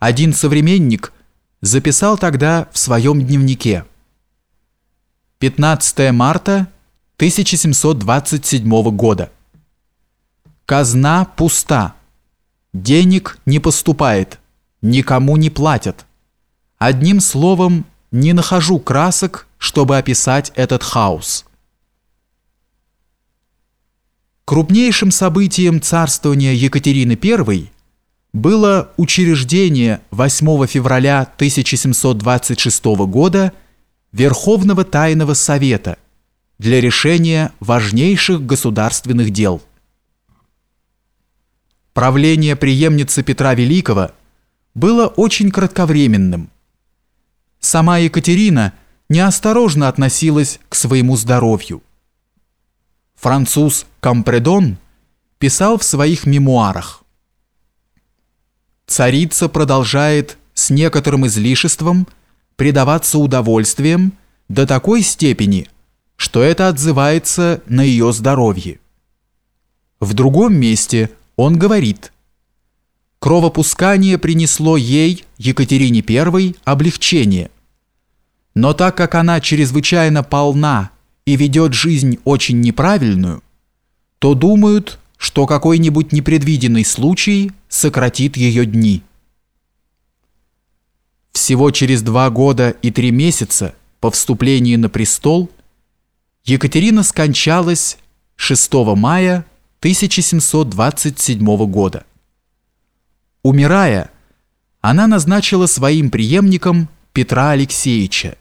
один современник записал тогда в своем дневнике 15 марта 1727 года. Казна пуста. Денег не поступает, никому не платят. Одним словом, не нахожу красок, чтобы описать этот хаос. Крупнейшим событием царствования Екатерины I было учреждение 8 февраля 1726 года Верховного Тайного Совета для решения важнейших государственных дел. Правление преемницы Петра Великого было очень кратковременным. Сама Екатерина неосторожно относилась к своему здоровью. Француз Кампредон писал в своих мемуарах «Царица продолжает с некоторым излишеством предаваться удовольствием до такой степени, что это отзывается на ее здоровье». В другом месте он говорит «Кровопускание принесло ей, Екатерине I, облегчение. Но так как она чрезвычайно полна и ведет жизнь очень неправильную, то думают, что какой-нибудь непредвиденный случай сократит ее дни. Всего через два года и три месяца по вступлении на престол Екатерина скончалась 6 мая 1727 года. Умирая, она назначила своим преемником Петра Алексеевича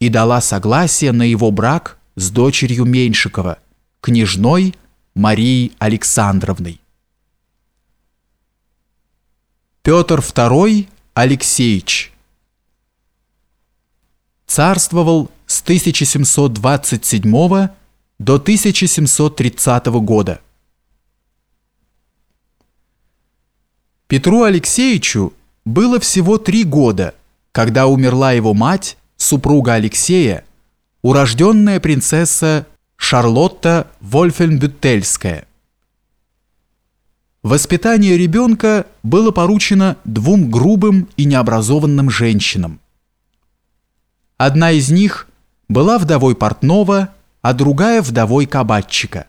и дала согласие на его брак с дочерью Меньшикова, княжной Марией Александровной. Петр II Алексеевич царствовал с 1727 до 1730 года. Петру Алексеевичу было всего три года, когда умерла его мать, супруга Алексея, урожденная принцесса Шарлотта Вольфенбютельская. Воспитание ребенка было поручено двум грубым и необразованным женщинам. Одна из них была вдовой портного, а другая вдовой кабачика.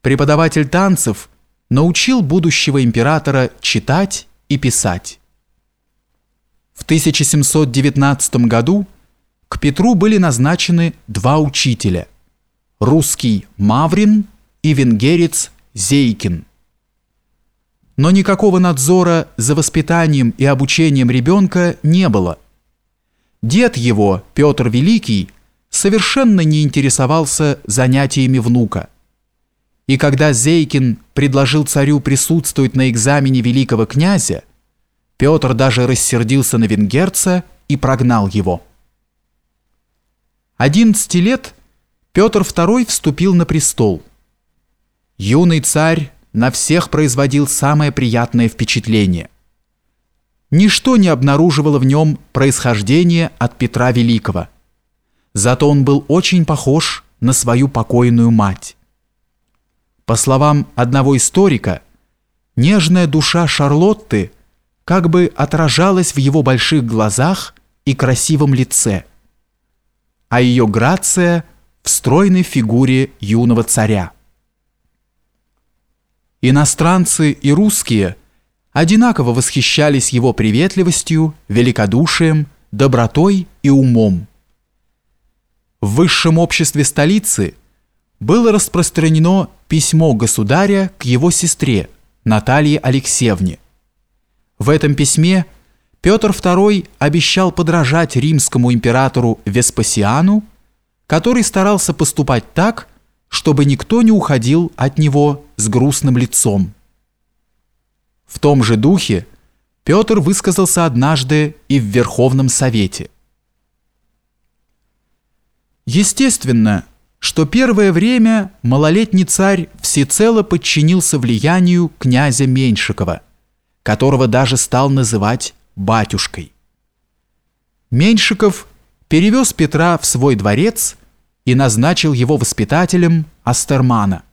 Преподаватель танцев научил будущего императора читать и писать. В 1719 году к Петру были назначены два учителя – русский Маврин и венгерец Зейкин. Но никакого надзора за воспитанием и обучением ребенка не было. Дед его, Петр Великий, совершенно не интересовался занятиями внука. И когда Зейкин предложил царю присутствовать на экзамене великого князя, Петр даже рассердился на венгерца и прогнал его. 11 лет Петр II вступил на престол. Юный царь на всех производил самое приятное впечатление. Ничто не обнаруживало в нем происхождение от Петра Великого. Зато он был очень похож на свою покойную мать. По словам одного историка, нежная душа Шарлотты как бы отражалась в его больших глазах и красивом лице – а ее грация в стройной фигуре юного царя. Иностранцы и русские одинаково восхищались его приветливостью, великодушием, добротой и умом. В высшем обществе столицы было распространено письмо государя к его сестре Наталье Алексеевне. В этом письме Петр II обещал подражать римскому императору Веспасиану, который старался поступать так, чтобы никто не уходил от него с грустным лицом. В том же духе Петр высказался однажды и в Верховном Совете. Естественно, что первое время малолетний царь всецело подчинился влиянию князя Меньшикова, которого даже стал называть батюшкой. Меньшиков перевез Петра в свой дворец и назначил его воспитателем Астермана.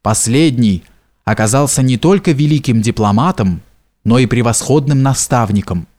Последний оказался не только великим дипломатом, но и превосходным наставником –